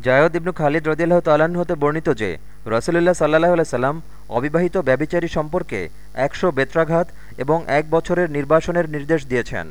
জায়দ ইবনু খালিদ রদিল্লাহ তালাহ হতে বর্ণিত যে, রসুলুল্লাহ সাল্লাহ সাল্লাম অবিবাহিত ব্যবিচারী সম্পর্কে একশো বেত্রাঘাত এবং এক বছরের নির্বাসনের নির্দেশ দিয়েছেন।